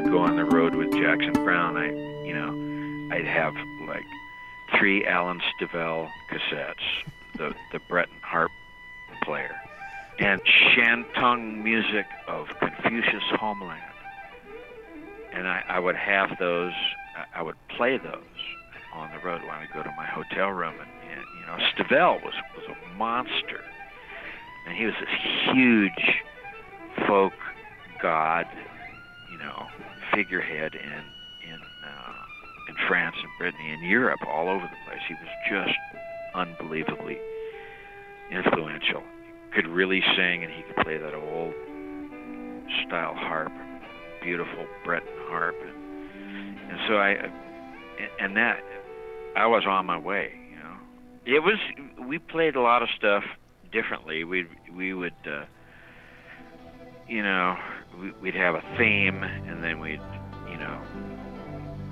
would go on the road with Jackson Browne, I, you know, I'd have like three Alan Stivell cassettes, the the Breton harp player, and Shantung music of Confucius Homeland. And I, I would have those, I- I would play those on the road when I go to my hotel room. And, and you know, Stivell was, was a monster. And he was this huge folk god, you know, figurehead in, in, uh, in France and Brittany and Europe, all over the place. He was just unbelievably influential. He could really sing, and he could play that old style harp, beautiful Breton harp, and, and so I, and that I was on my way. You know, it was we played a lot of stuff differently. We we would, uh, you know, we'd have a theme, and then we'd, you know,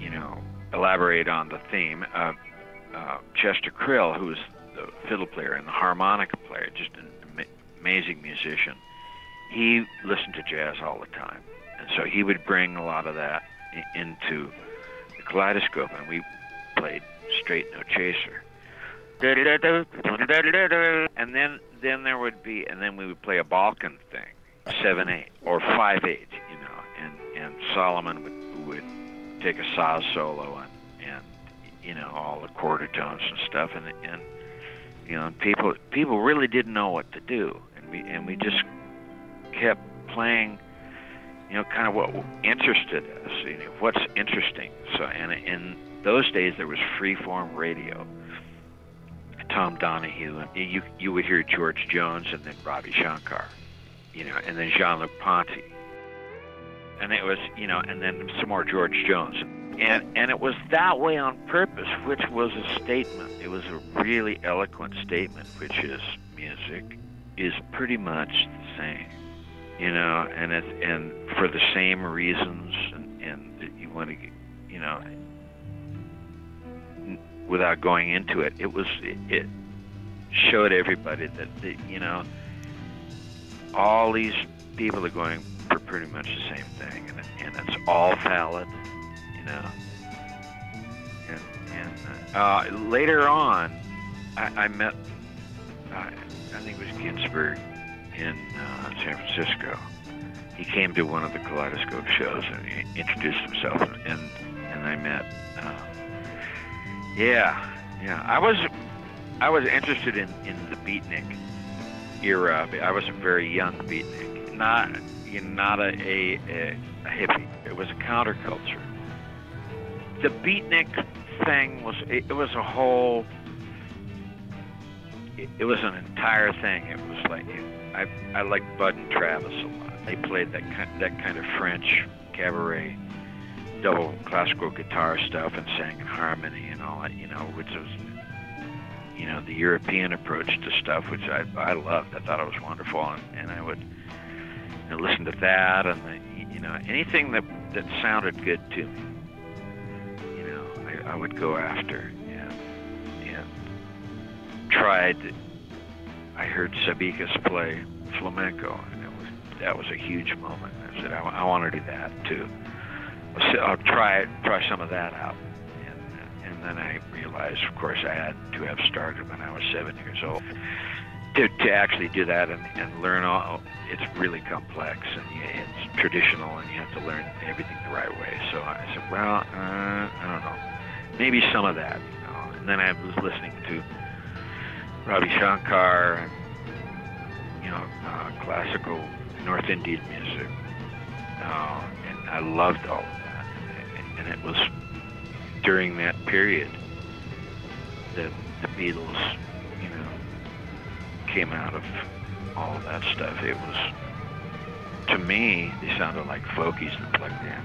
you know, elaborate on the theme. Uh, uh, Chester Crill, who was the fiddle player and the harmonica player, just an ama- amazing musician. He listened to jazz all the time, and so he would bring a lot of that into the kaleidoscope, and we played straight no chaser. And then then there would be, and then we would play a Balkan thing, seven eight or five eight, you know, and and Solomon would would take a saz solo and and you know all the quarter tones and stuff, and and you know people people really didn't know what to do, and we and we just kept playing, you know, kind of what interested us, you know, what's interesting. So and in those days there was freeform radio. Tom Donahue, and you you would hear George Jones and then Ravi Shankar, you know, and then Jean-Luc Ponty, and it was you know, and then some more George Jones, and and it was that way on purpose, which was a statement. It was a really eloquent statement, which is music is pretty much the same, you know, and it and for the same reasons, and and that you want to, you know, without going into it, it was it, it showed everybody that the, you know all these people are going for pretty much the same thing, and, and it's all valid, you know. And and uh, uh, later on, I, I met uh, I think it was Ginsberg in uh, San Francisco. He came to one of the Kaleidoscope shows and he introduced himself, and and, and I met. Uh, yeah, yeah. I was I was interested in, in the beatnik era. I was a very young beatnik, not not a, a, a, hippie. It was a counterculture. The beatnik thing was it, it was a whole. It, it was an entire thing. It was like I I liked Bud and Travis a lot. They played that kind that kind of French cabaret double classical guitar stuff and sang in harmony and all that, you know, which was, you know, the European approach to stuff, which I, I loved. I thought it was wonderful, and, and I would you know, listen to that, and the, you know, anything that that sounded good to me, you know, I, I would go after, and and tried. I heard Sabicas play flamenco, and it was that was a huge moment. I said, I, I want to do that too. I'll try try some of that out. And, and then I realized, of course, I had to have started when I was seven years old. To, to actually do that and, and learn all, it's really complex and you, it's traditional and you have to learn everything the right way. So I said, well, uh, I don't know, maybe some of that, you know. And then I was listening to Ravi Shankar and you know uh, classical North Indian music, uh, and I loved all of that. And it was during that period that the Beatles, you know, came out of all of that stuff. It was, to me, they sounded like folkies that plugged in.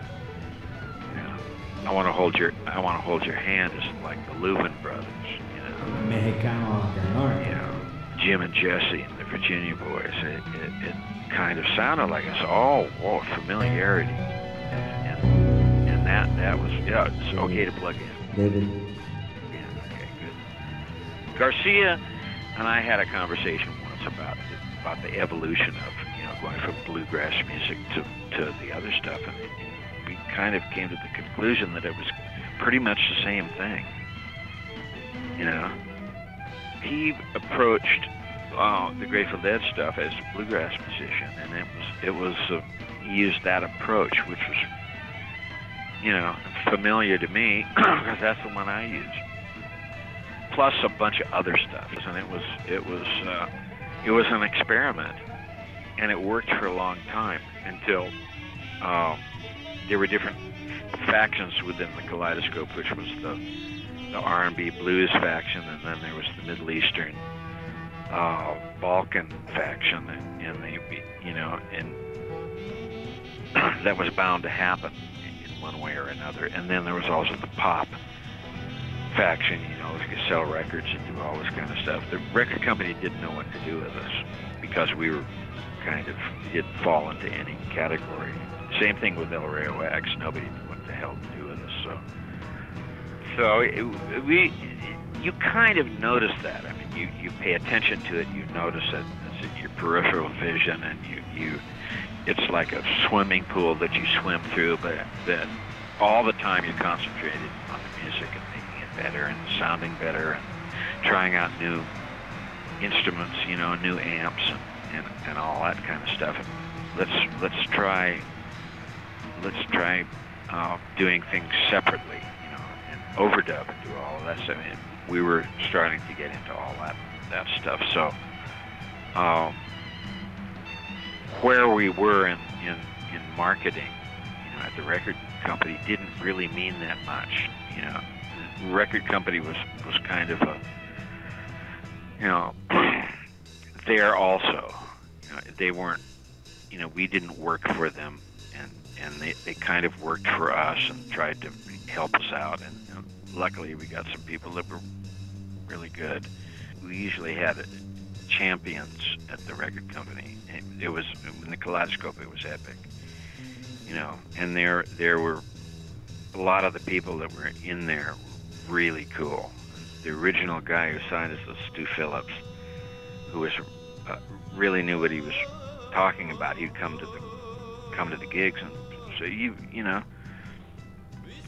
You know, I want to hold your, I want to hold your hand is like the Louvin brothers. You know, Mexicano Norte. you know, Jim and Jesse and the Virginia Boys. It, it, it kind of sounded like it's all whoa, familiarity, and and that that was yeah, it's okay to plug in. David. Yeah, okay, good. Garcia and I had a conversation once about the, about the evolution of you know going from bluegrass music to to the other stuff, and, and we kind of came to the conclusion that it was pretty much the same thing. You know, he approached uh, the Grateful Dead stuff as a bluegrass musician, and it was it was uh, he used that approach, which was you know familiar to me because that's the one I use. Plus a bunch of other stuff, and it was it was uh, it was an experiment, and it worked for a long time until uh, there were different factions within the Kaleidoscope, which was the the R&B blues faction, and then there was the Middle Eastern uh, Balkan faction, and, and they, you know, and that was bound to happen one way or another. And then there was also the pop faction, you know, you sell records and do all this kind of stuff. The record company didn't know what to do with us because we were kind of didn't fall into any category. Same thing with El Rayo X. Nobody knew what the hell to do with us. So, so it, we, you kind of notice that. I mean, you you pay attention to it. You notice it. It's in your peripheral vision, and you you. It's like a swimming pool that you swim through, but that all the time you're concentrated on the music and making it better and sounding better and trying out new instruments, you know, new amps and, and, and all that kind of stuff. Let's let's try let's try uh, doing things separately, you know, and overdub and do all of that stuff. And we were starting to get into all that that stuff. So, um, where we were in, in in marketing, you know, at the record company didn't really mean that much. You know, the record company was was kind of a, you know, there also. You know, they weren't, you know, we didn't work for them, and and they they kind of worked for us and tried to help us out. And know, luckily, we got some people that were really good. We usually had uh, champions at the record company. It was in the Kaleidoscope. It was epic, you know. And there there were a lot of the people that were in there really cool. The original guy who signed us was Stu Phillips, who was uh, really knew what he was talking about. He'd come to the come to the gigs and so you you know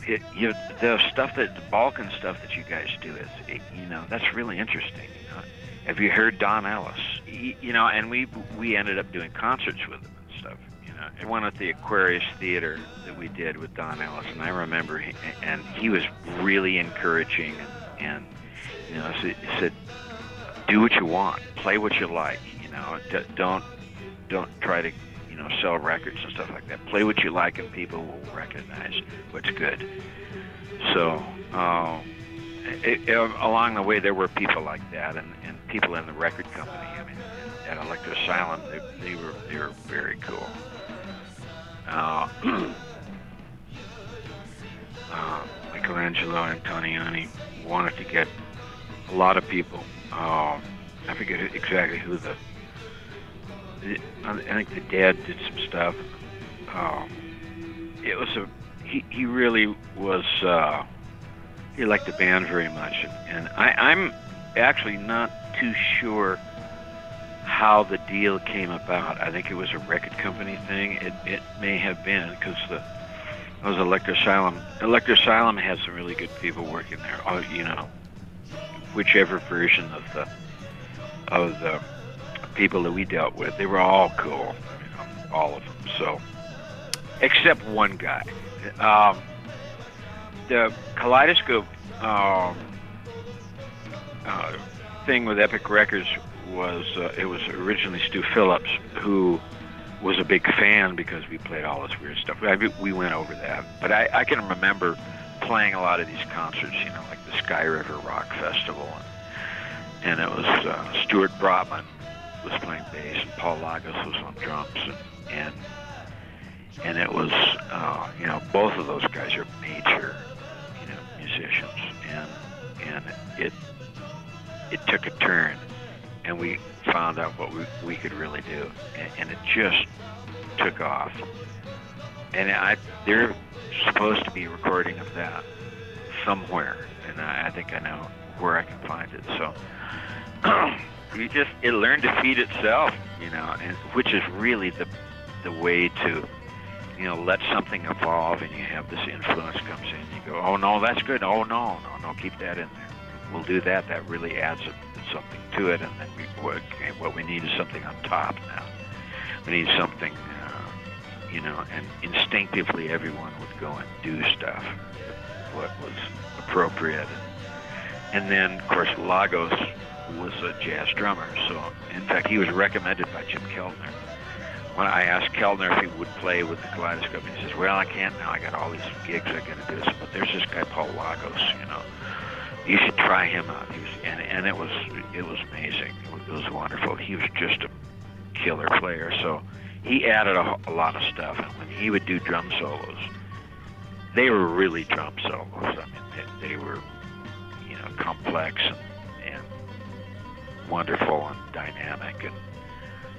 it, you the stuff that the Balkan stuff that you guys do is it, you know that's really interesting. You know? Have you heard Don Ellis? He, you know, and we we ended up doing concerts with him and stuff. You know, and one at the Aquarius Theater that we did with Don Ellis, and I remember, he, and he was really encouraging and, and you know so, said, do what you want, play what you like. You know, don't don't try to you know, sell records and stuff like that. Play what you like, and people will recognize what's good. So, uh, it, it, along the way, there were people like that, and, and people in the record company. At Elektra Asylum, they, they were they were very cool. Uh, uh, Michelangelo Antonioni wanted to get a lot of people. Uh, I forget exactly who the I think the dad did some stuff. Um, it was a he. He really was. Uh, he liked the band very much, and I, I'm actually not too sure how the deal came about. I think it was a record company thing. It it may have been because the it was Elektra Asylum. Elektra Asylum has some really good people working there. Oh, you know, whichever version of the of the people that we dealt with, they were all cool, you know, all of them. So, except one guy. Um, the Kaleidoscope um, uh, thing with Epic Records was uh, it was originally Stu Phillips who was a big fan because we played all this weird stuff. I we went over that, but I, I can remember playing a lot of these concerts, you know, like the Sky River Rock Festival, and, and it was uh, Stuart Brotman was playing bass, and Paul Lagos was on drums, and and, and it was uh, you know both of those guys are major you know musicians, and and it it took a turn, and we found out what we we could really do, and, and it just took off. And I they're supposed to be recording of that somewhere, and I, I think I know where I can find it. So. you just it learned to feed itself, you know, and which is really the the way to you know, let something evolve, and you have this influence comes in. You go, oh no, that's good. Oh no, no, no, keep that in there. We'll do that. That really adds something to it, and then we, okay, what we need is something on top now. We need something, uh, you know, and instinctively everyone would go and do stuff, what was appropriate. And then, of course, Lagos was a jazz drummer, so in fact, he was recommended by Jim Keltner when I asked Keltner if he would play with the Kaleidoscope, he says, "Well, I can't now. I got all these gigs I got to do." But there's this guy Paul Lagos. You know, you should try him out. He was, and and it was it was amazing. It was, wonderful. He was just a killer player. So he added a, a lot of stuff. And when he would do drum solos, they were really drum solos. I mean, they, they were you know complex and, and wonderful and dynamic and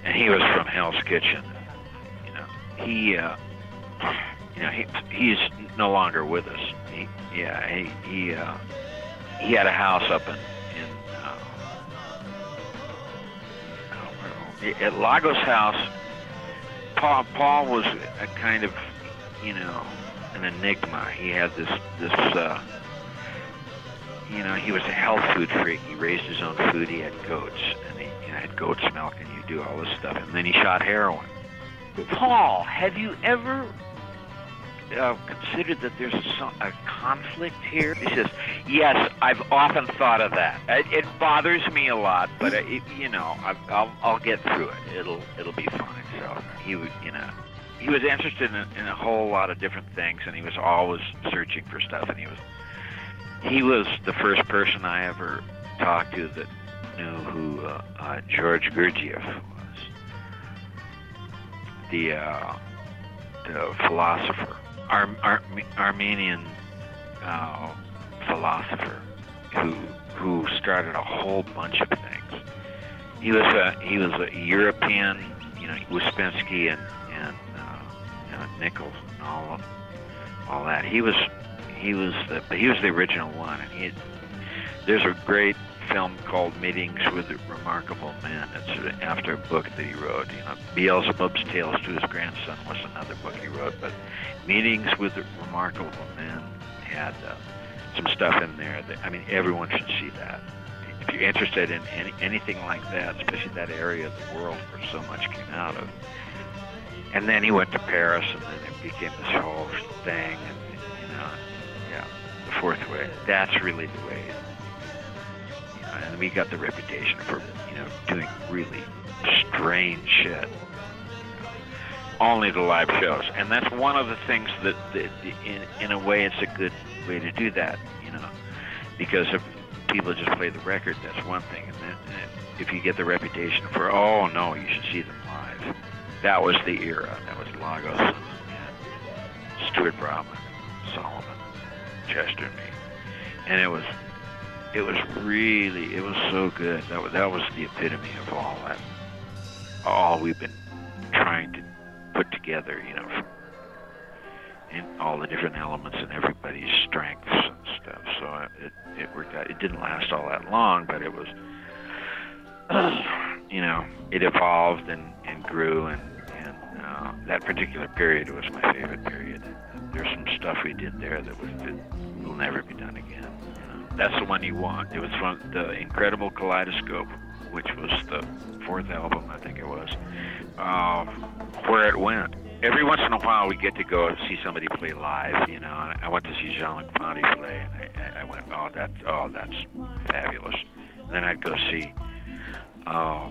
and he was from Hell's Kitchen. You know, he, uh, you know, he he's no longer with us. He, yeah, he he uh, he had a house up in in uh, at Lagos House. Paul Paul was a kind of, you know, an enigma. He had this this. Uh, you know, he was a health food freak. He raised his own food. He had goats, and he you know, had goat's milk, and you do all this stuff, and then he shot heroin. Paul, have you ever uh, considered that there's a, a conflict here? He says, "Yes, I've often thought of that. It, it bothers me a lot, but it, you know, I, I'll I'll get through it. It'll it'll be fine." So he would, you know, he was interested in, in a whole lot of different things, and he was always searching for stuff. And he was he was the first person I ever talked to that knew who uh, uh, George Gurdjieff was, the, uh, the philosopher, Ar- Ar- Armenian uh, philosopher, who who started a whole bunch of things. He was a he was a European, you know, Ouspensky and and uh, Nichols and all of, all that. He was he was the he was the original one, and he there's a great film called Meetings with Remarkable Men. It's after a book that he wrote. You know, Beelzebub's Tales to His Grandson was another book he wrote. But Meetings with Remarkable Men had uh, some stuff in there that I mean everyone should see that. If you're interested in any, anything like that, especially that area of the world where so much came out of. And then he went to Paris, and then it became this whole thing. And you know, yeah, the fourth way. That's really the way and we got the reputation for you know doing really strange shit. Only the live shows, and that's one of the things that, that in in a way, it's a good way to do that, you know, because if people just play the record, that's one thing, and then and if you get the reputation for oh no, you should see them live. That was the era. That was Lagos and, and Stuart Brotman, Solomon, Chester, me, and it was it was really, it was so good. That was, that was the epitome of all that, all we've been trying to put together, you know, in all the different elements and everybody's strengths and stuff. So it, it worked out. It didn't last all that long, but it was, you know, it evolved and, and grew and, and uh, that particular period was my favorite period. There's some stuff we did there that was that will never be done again. That's the one you want. It was from the Incredible Kaleidoscope, which was the fourth album, I think it was, uh, where it went. Every once in a while, we get to go see somebody play live. You know, I went to see Jean-Luc Ponty play, and I, I went, "Oh, that's oh, that's fabulous." And then I'd go see uh,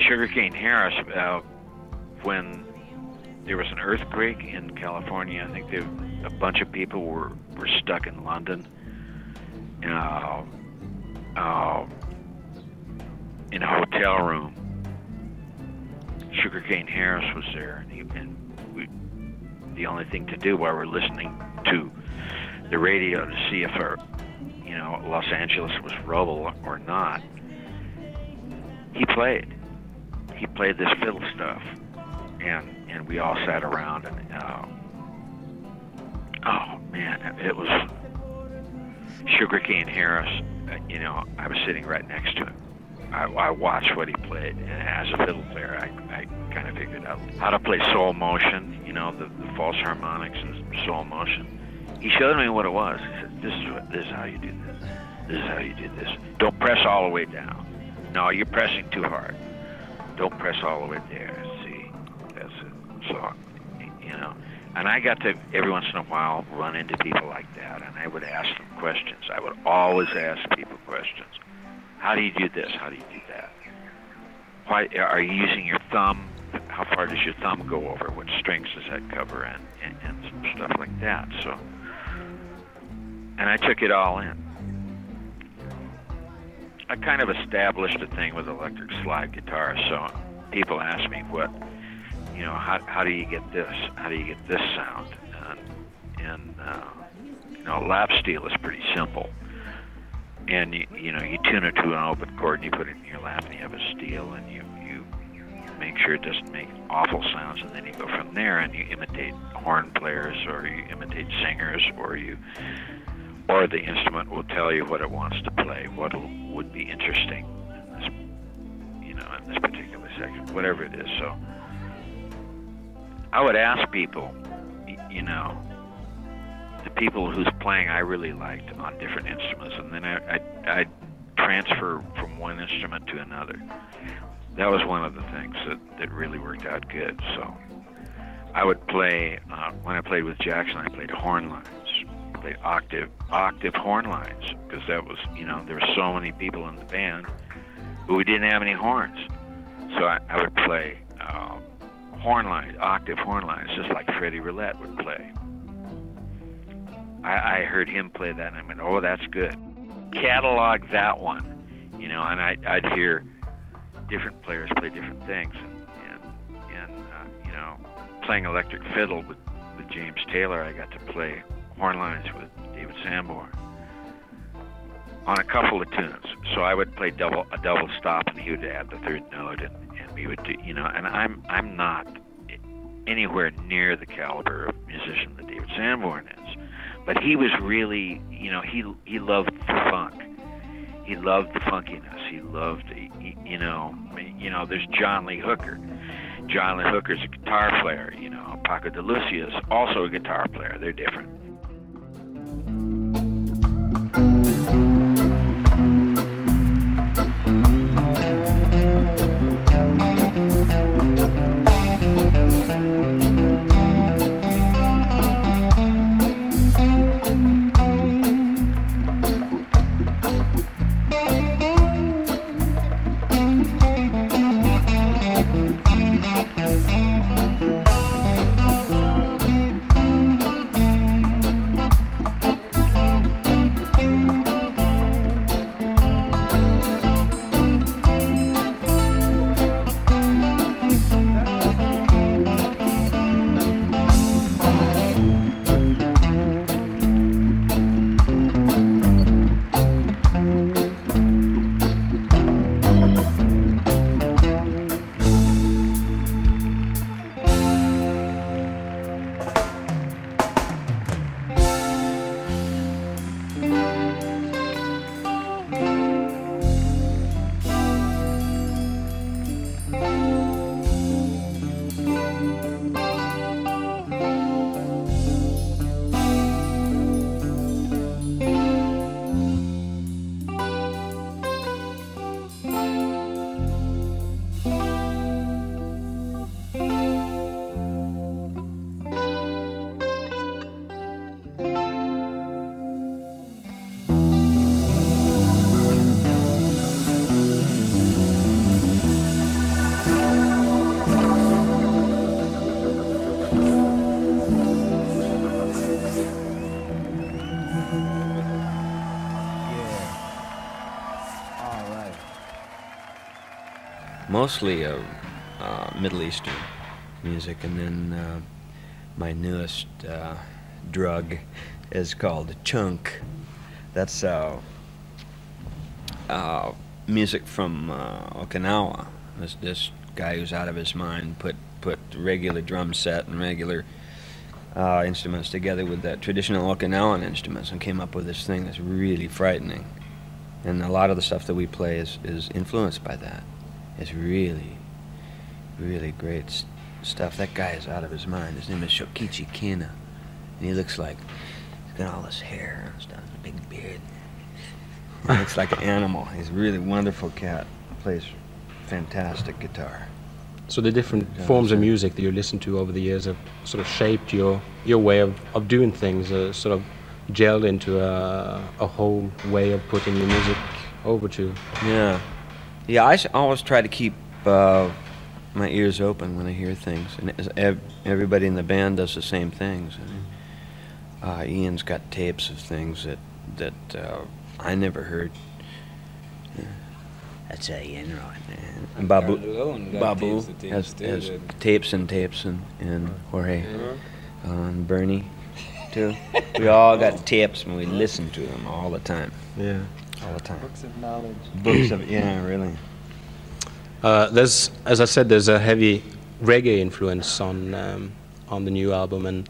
Sugarcane Harris uh, when there was an earthquake in California. I think they, a bunch of people were, were stuck in London. Uh, uh, in a hotel room. Sugarcane Harris was there, and, he, and we, the only thing to do while we're listening to the radio to see if our, you know, Los Angeles was rubble or not, he played. He played this fiddle stuff, and and we all sat around and uh, oh man, it was Sugarcane Harris. Uh, you know, I was sitting right next to him, I, I watched what he played, and as a fiddle player, I, I kind of figured out how to play soul motion, you know, the, the false harmonics and soul motion. He showed me what it was. He said, "This is what, this is how you do this. This is how you do this. Don't press all the way down. No, you're pressing too hard. Don't press all the way there. So, you know." And I got to every once in a while run into people like that, and I would ask them questions. I would always ask people questions. How do you do this? How do you do that? Why are you using your thumb? How far does your thumb go over? What strings does that cover? And, and, and stuff like that. So, and I took it all in. I kind of established a thing with electric slide guitars. So people ask me what you know, how, how do you get this? How do you get this sound? And, and uh, you know, lap steel is pretty simple. And you, you know, you tune it to an open chord, and you put it in your lap, and you have a steel, and you you make sure it doesn't make awful sounds, and then you go from there, and you imitate horn players, or you imitate singers, or you, or the instrument will tell you what it wants to play, what would be interesting in this, you know, in this particular section, whatever it is. So I would ask people, you know, the people whose playing I really liked on different instruments, and then I, I, I'd transfer from one instrument to another. That was one of the things that, that really worked out good. So I would play, uh, when I played with Jackson, I played horn lines. Played octave, octave horn lines, because that was, you know, there were so many people in the band but we didn't have any horns. So I, I would play uh, horn lines, octave horn lines, just like Freddie Roulette would play. I, I heard him play that, and I went, "Oh, that's good." Catalog that one, you know, and I, I'd hear different players play different things, and and, and uh, you know, playing electric fiddle with with James Taylor, I got to play horn lines with David Sanborn on a couple of tunes. So I would play double a double stop, and he would add the third note, and we would do, you know, and I'm I'm not anywhere near the caliber of musician that David Sanborn is, but he was really, you know, he he loved the funk. He loved the funkiness. He loved, you know, you know. There's John Lee Hooker. John Lee Hooker's a guitar player. You know, Paco de Lucia is also a guitar player. They're different. Mostly uh, uh, Middle Eastern music, and then uh, my newest uh, drug is called chunk. That's uh, uh, music from Okinawa. This this guy who's out of his mind put put regular drum set and regular instruments together with that traditional Okinawan instruments and came up with this thing that's really frightening. and a lot of the stuff that we play is, is influenced by that. It's really, really great s- stuff. That guy is out of his mind. His name is Shokichi Kina, and he looks like he's got all this hair and stuff, a big beard. He looks like an animal. He's a really wonderful cat. Plays fantastic guitar. So the different forms of music that you listen to over the years have sort of shaped your your way of, of doing things, uh, sort of gelled into a, a whole way of putting your music over to. Yeah, yeah. I always try to keep uh, my ears open when I hear things, and everybody in the band does the same things. And, uh, Ian's got tapes of things that that uh, I never heard. Yeah. That's how Ian right And Babu, Babu tapes of has, too, has tapes and tapes, and, and Jorge, uh, and Bernie, too. we all got tapes, and we listen to them all the time, Yeah. All the time. Books of knowledge. Books of yeah, really. Uh, there's, as I said, there's a heavy reggae influence on um, on the new album, and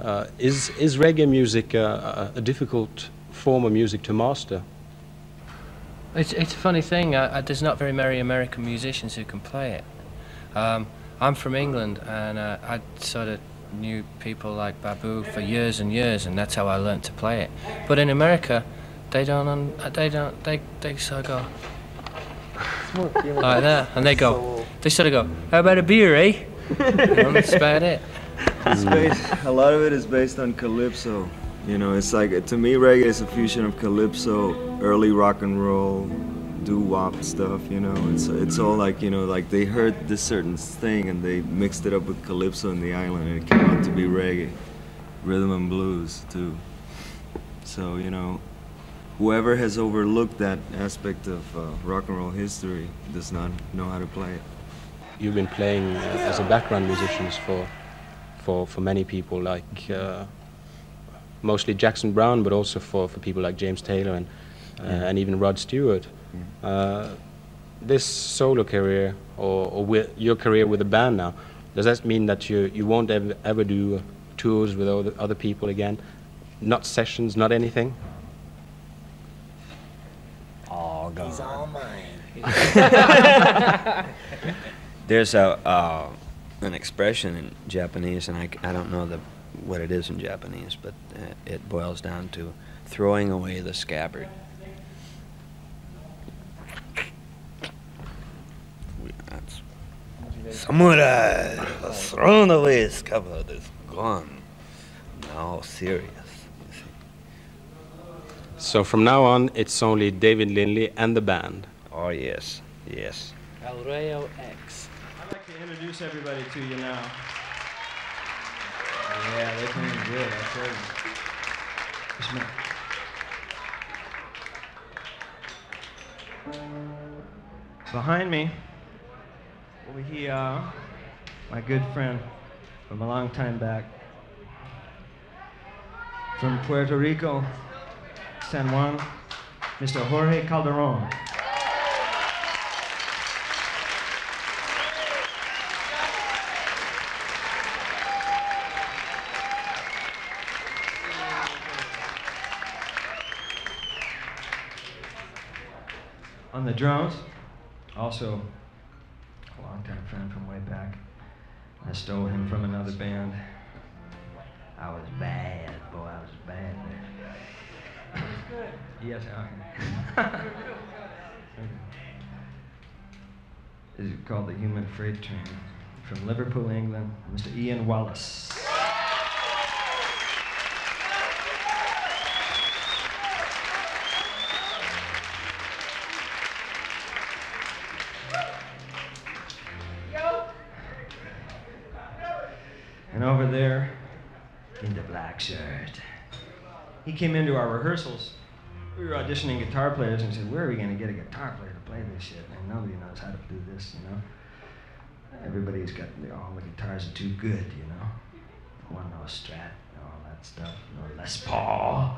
uh, is is reggae music uh, a, a difficult form of music to master? It's, it's a funny thing. Uh, uh, there's not very many American musicians who can play it. Um, I'm from England, and uh, I sort of knew people like Babu for years and years, and that's how I learnt to play it. But in America, they don't. Un- uh, they don't. They they sort of go like that, and they go. They sort of go. How about a beer, eh? and that's about it. It's based, a lot of it is based on calypso. You know, it's like to me, reggae is a fusion of calypso, early rock and roll, doo wop stuff. You know, it's it's all like you know, like they heard this certain thing and they mixed it up with calypso in the island, and it came out to be reggae, rhythm and blues too. So you know, whoever has overlooked that aspect of uh, rock and roll history does not know how to play it. You've been playing uh, as a background musician for for for many people, like uh, mostly Jackson Browne, but also for, for people like James Taylor and uh, and even Rod Stewart. Uh, this solo career, or, or with your career with a band now, does that mean that you you won't ever ever do tours with other other people again? Not sessions, not anything. All gone. He's all mine. There's a uh, an expression in Japanese, and I, I don't know the what it is in Japanese, but uh, it boils down to throwing away the scabbard. That's samurai has thrown away his scabbard is gone. Now serious. You see. So from now on, it's only David Lindley and the band. Oh yes, yes. El Rayo X. I'd like to introduce everybody to you now. Yeah, they're playing good, I tell you. Just a. Behind me, over here, my good friend from a long time back, from Puerto Rico, San Juan, Mr. Jorge Calderon. on the drums. Also, a longtime friend from way back. I stole him from another band. I was bad, boy. I was bad there. Yes, okay. This is called the Human Freight Train. From Liverpool, England, Mr. Ian Wallace. And over there, in the black shirt, he came into our rehearsals. We were auditioning guitar players and said, Where are we going to get a guitar player to play this shit? And nobody knows how to do this, you know? Everybody's got, you know, all the guitars are too good, you know? No one knows Strat, and all that stuff. No Les Paul.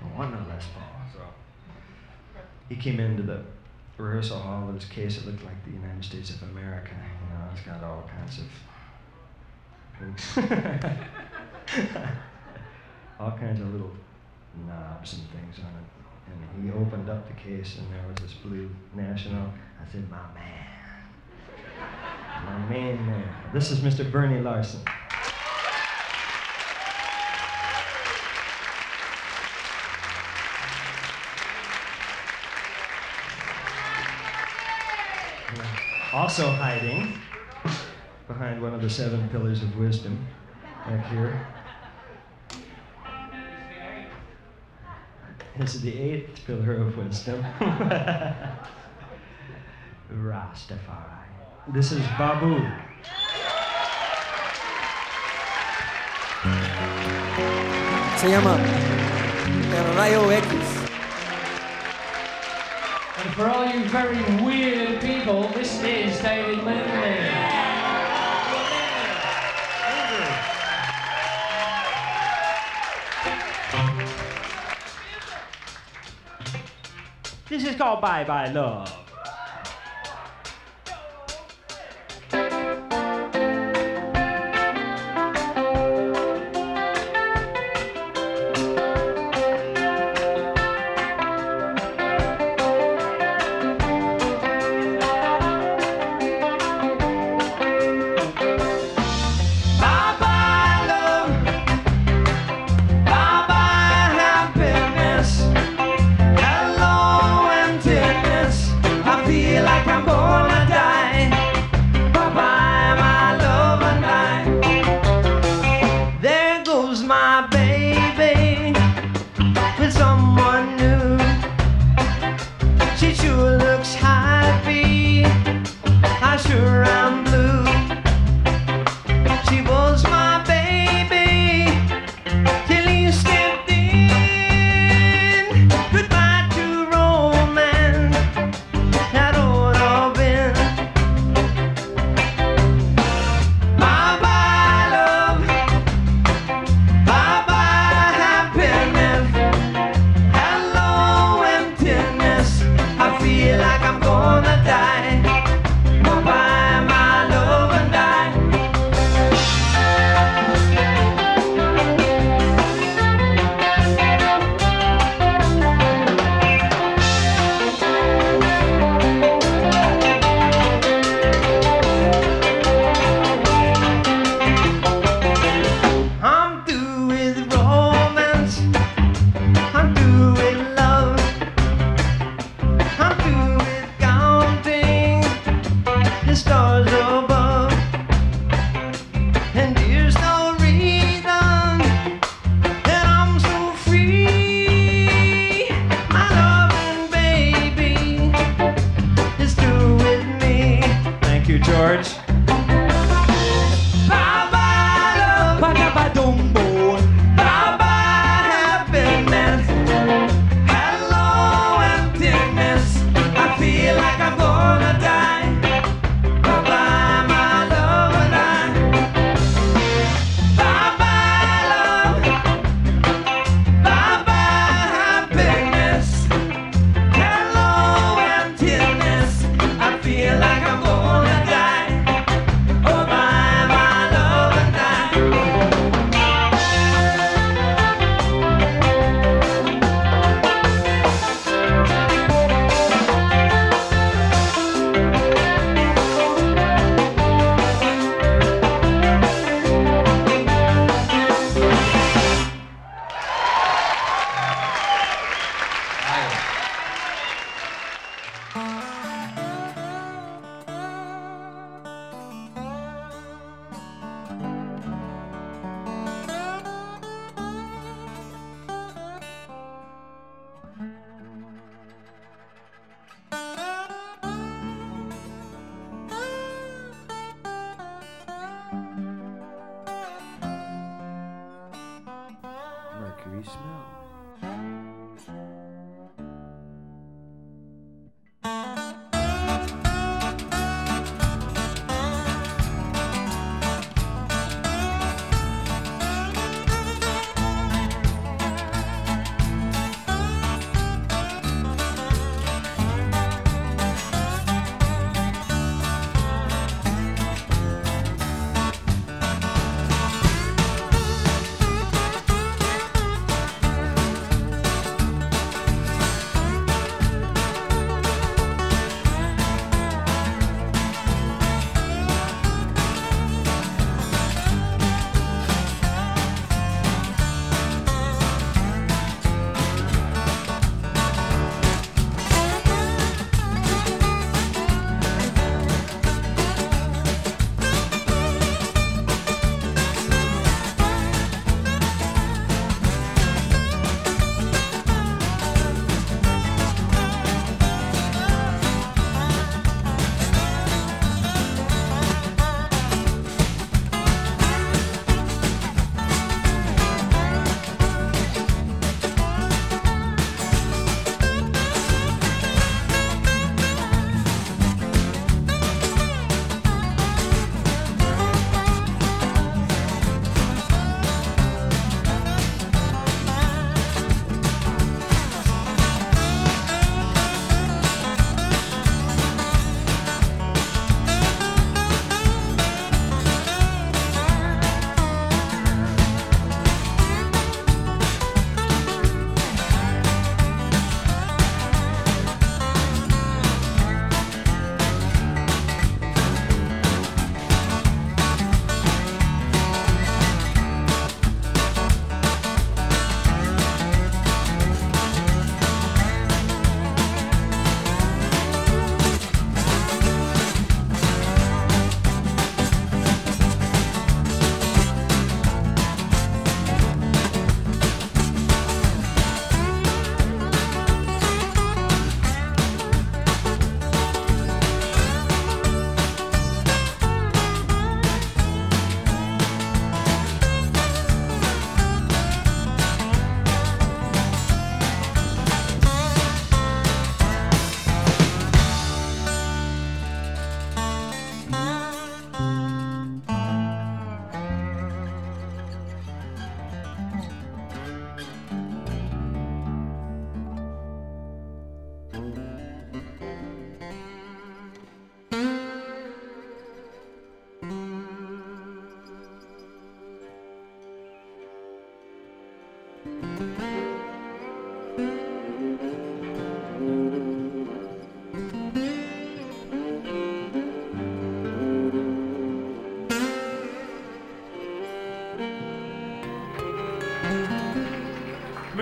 No one knows Les Paul. So he came into the rehearsal hall with his case. It looked like the United States of America. You know, it's got all kinds of all kinds of little knobs and things on it. And he opened up the case, and there was this blue national. I said, My man. My man, man. This is Mr. Bernie Larsen. also hiding behind one of the seven pillars of wisdom back here. is the eighth pillar of wisdom Rastafari. This is Babu. Se llama El Rayo X. And for all you very weird people, this is David Lindley. 谢谢告白 is.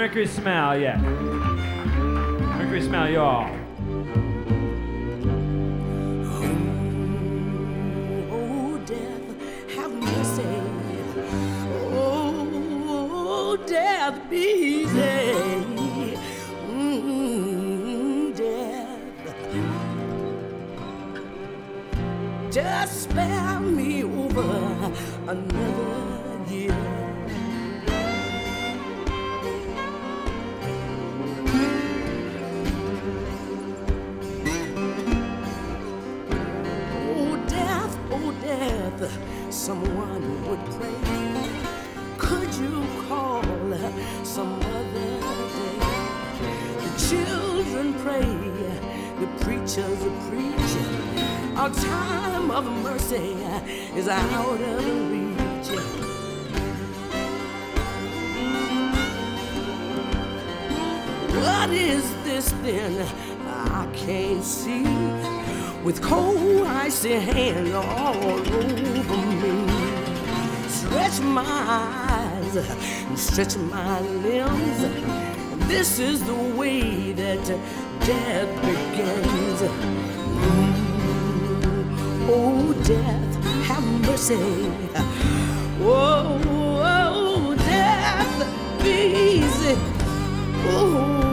Mercury Smile, yeah. Mercury Smile, y'all. This? I can't see. With cold icy hand all over me. Stretch my eyes and stretch my limbs. This is the way that death begins. Oh, death, have mercy. Oh, oh death, be easy. Oh,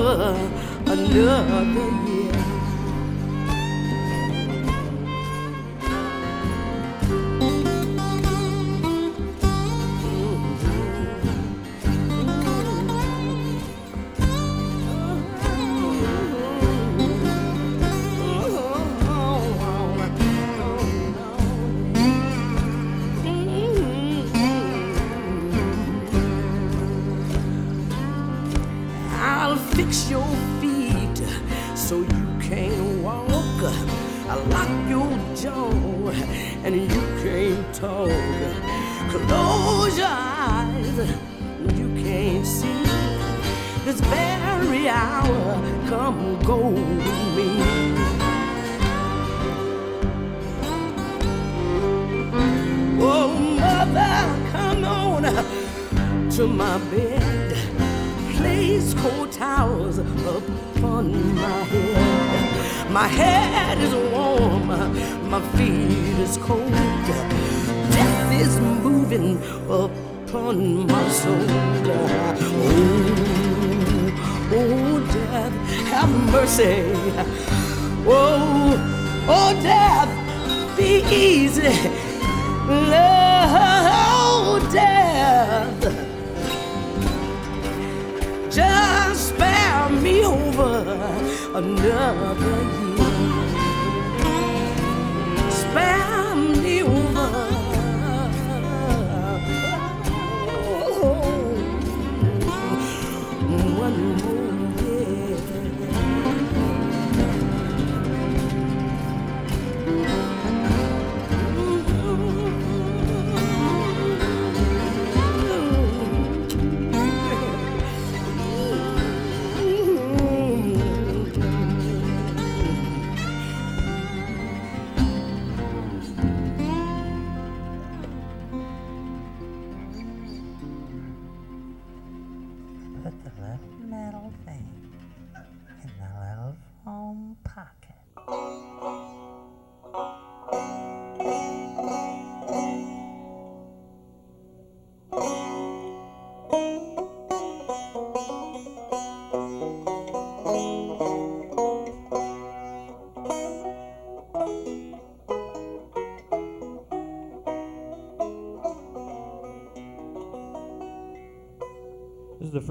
another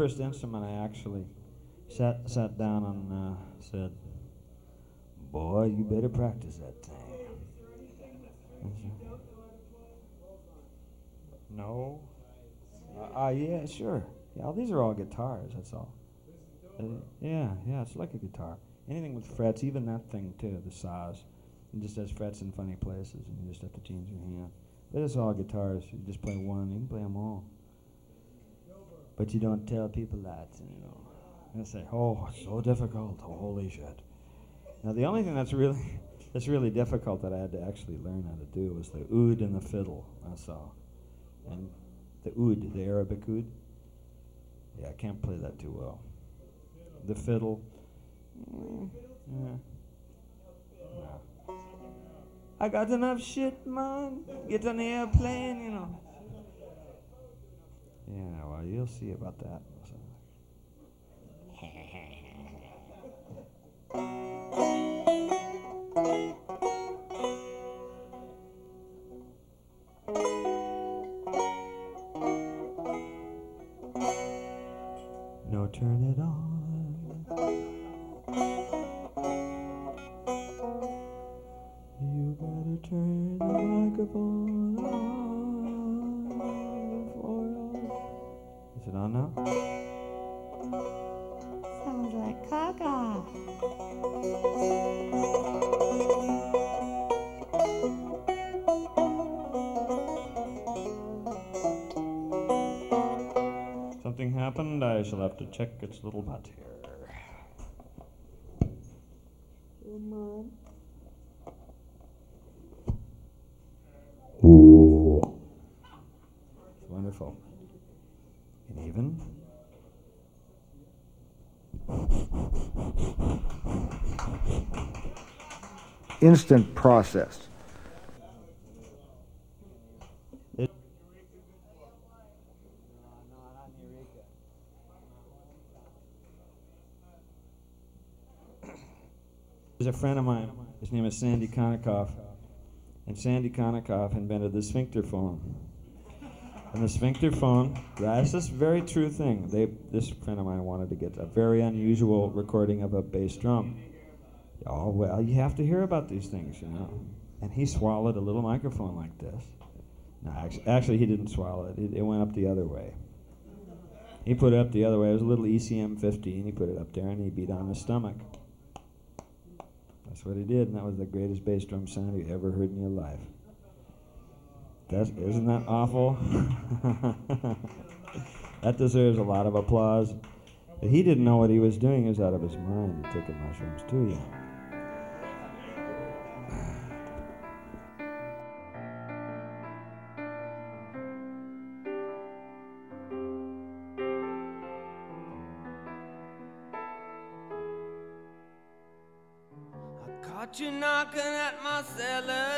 first instrument I actually sat sat down and uh, said, "Boy, you better practice that thing." No. Uh, uh, yeah, sure. Yeah, these are all guitars. That's all. Uh, yeah, yeah, it's like a guitar. Anything with frets, even that thing too, the Saz, it just has frets in funny places, and you just have to change your hand. But it's all guitars. You just play one, you can play them all. But you don't tell people that, you know. They say, "Oh, it's so difficult. Holy shit!" Now the only thing that's really, that's really difficult that I had to actually learn how to do was the oud and the fiddle. That's all. And the oud, the Arabic oud. Yeah, I can't play that too well. The fiddle. mm, yeah. I got enough shit, man. Get on the airplane, you know. Yeah, well, you'll see about that. No, turn it on. To check its little butt here. Come on. Ooh. It's wonderful. And even. instant process. It- There's a friend of mine. His name is Sandy Konikoff. And Sandy Konikoff invented the sphincter phone. And the sphincter phone, that's this very true thing. They, this friend of mine wanted to get a very unusual recording of a bass drum. Oh, well, you have to hear about these things, you know. And he swallowed a little microphone like this. No, actually, actually he didn't swallow it. it. It went up the other way. He put it up the other way. It was a little ECM 15. He put it up there and he beat on his stomach. That's what he did, and that was the greatest bass drum sound you ever heard in your life. That's, isn't that awful? that deserves a lot of applause. But he didn't know what he was doing. He was out of his mind taking mushrooms too young. At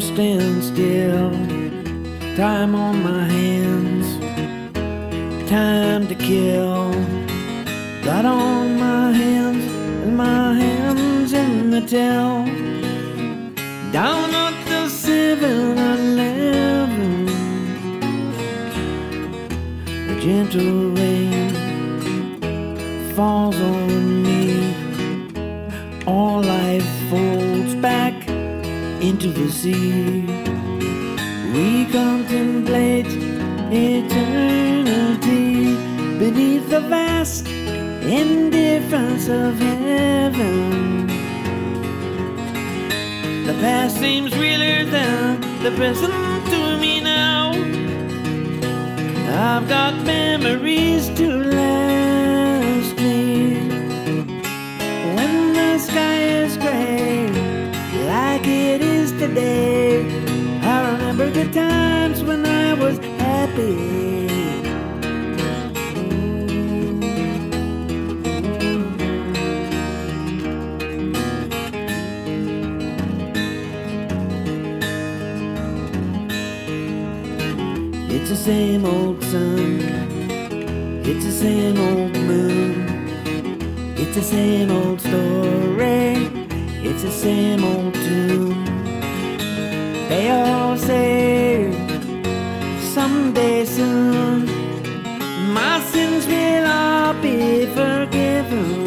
time stands still, time on my hands, time to kill. Blood on my hands, and my hands in the till. Sea. We contemplate eternity beneath the vast indifference of heaven. The past seems realer than the present to me now. I've got memories to last today, I remember the times when I was happy. It's the same old sun. It's the same old moon. It's the same old story. It's the same old tune. They all say someday soon my sins will all be forgiven.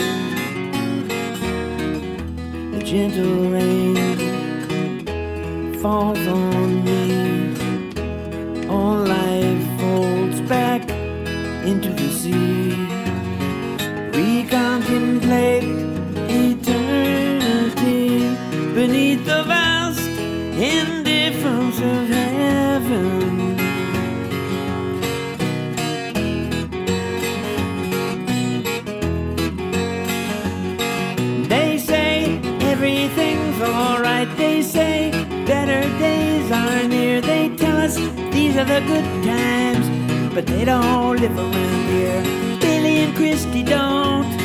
The gentle rain falls on are the good times, but they don't live around here. Billy and Christy don't.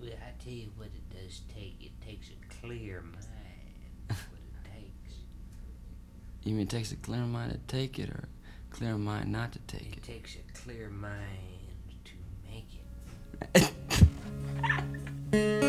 Well, I tell you what it does take. It takes a clear mind. That's what it takes. You mean it takes a clear mind to take it or clear mind not to take It it? takes a clear mind to make it.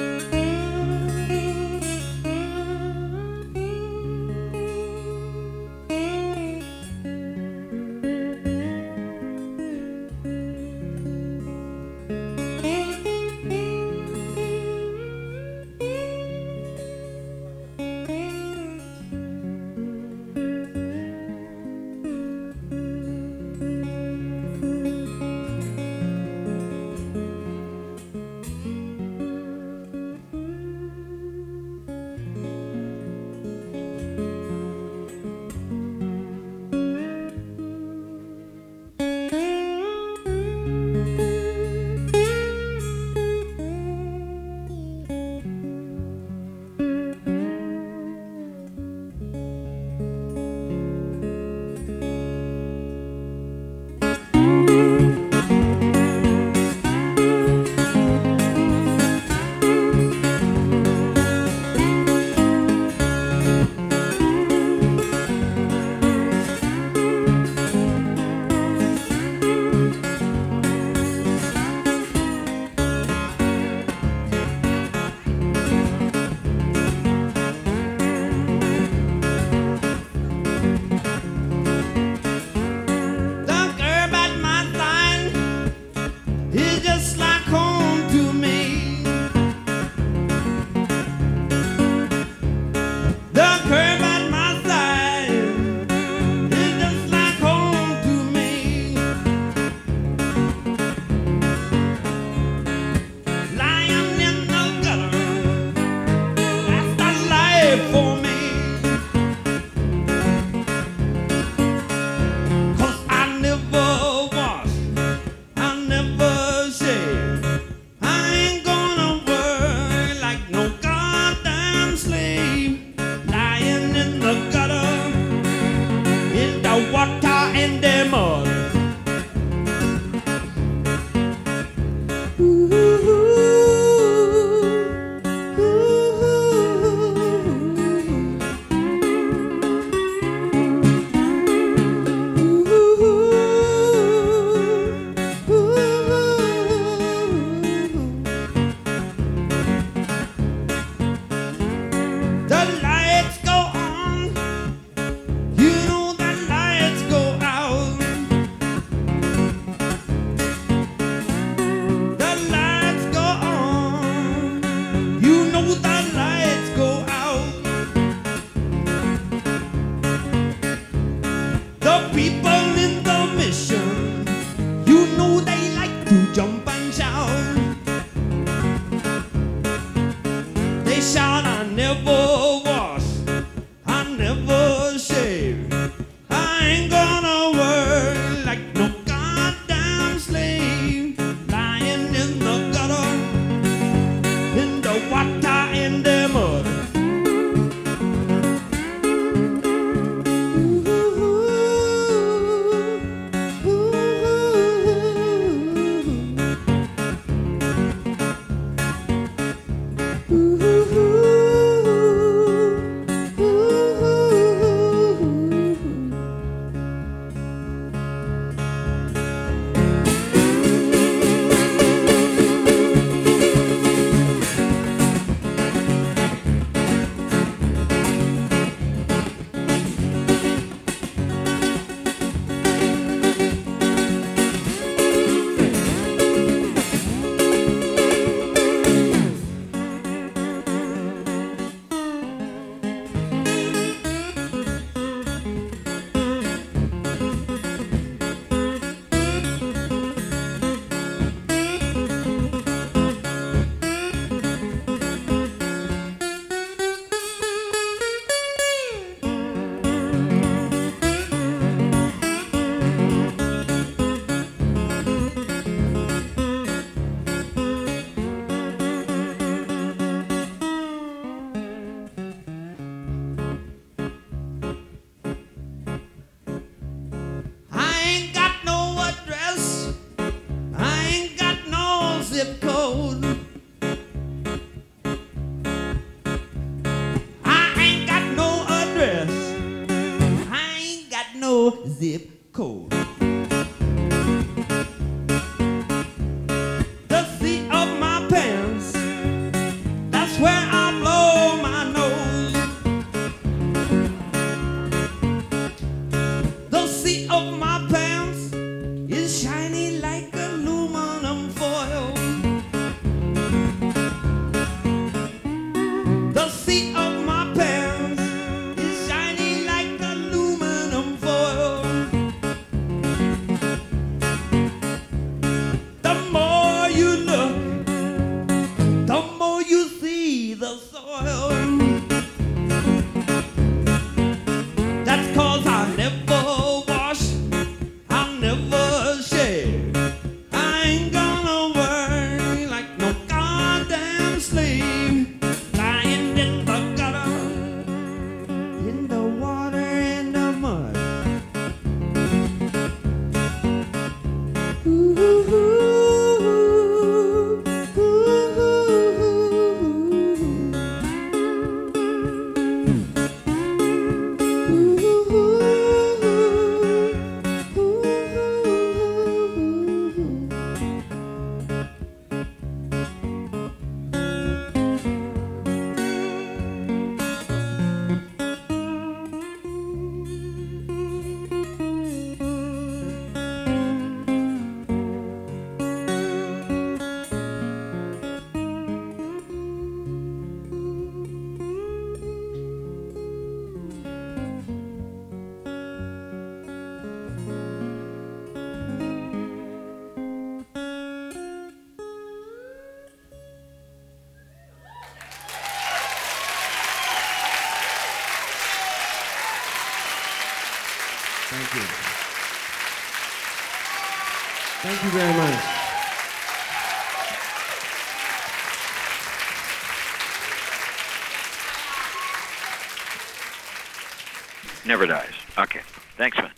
Thank you very much. Never dies. Okay. Thanks, man.